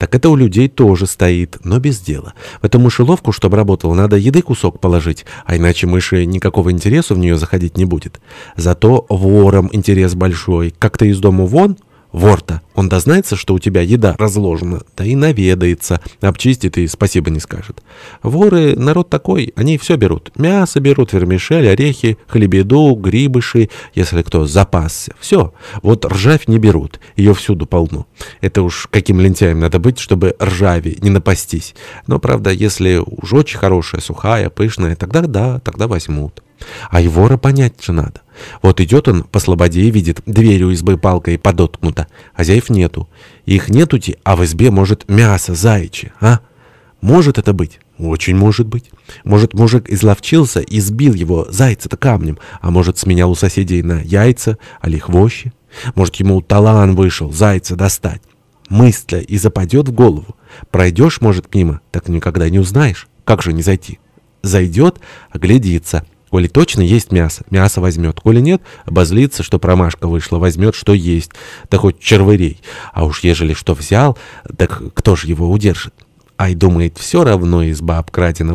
Так это у людей тоже стоит, но без дела. В эту мышеловку, чтобы работала, надо еды кусок положить, а иначе мыши никакого интереса в нее заходить не будет. Зато вором интерес большой. Как ты из дома вон, вор-то, он дознается, что у тебя еда разложена, да и наведается, обчистит и спасибо не скажет. Воры, народ такой, они все берут. Мясо берут, вермишель, орехи, хлебеду, грибыши, если кто запасся. Все. Вот ржавь не берут, ее всюду полно. Это уж каким лентяем надо быть, чтобы ржави не напастись. Но, правда, если уж очень хорошая, сухая, пышная, тогда да, тогда возьмут. А и вора понять же надо. Вот идет он по слободе и видит, дверь у избы палкой подоткнута, хозяев нету. Их нетути, а в избе, может, мясо заячье, а? Может это быть? Очень может быть. Может, мужик изловчился и сбил его зайца-то камнем, а может, сменял у соседей на яйца, али хвощи. Может, ему талан вышел зайца достать. Мысля и западет в голову. Пройдешь, может, мимо, так никогда не узнаешь. Как же не зайти? Зайдет, оглядится. Коли точно есть мясо, мясо возьмет. Коли нет, обозлится, что промашка вышла, возьмет, что есть, да хоть червырей. А уж ежели что взял, так кто же его удержит? Ай, думает, все равно изба обкрадена.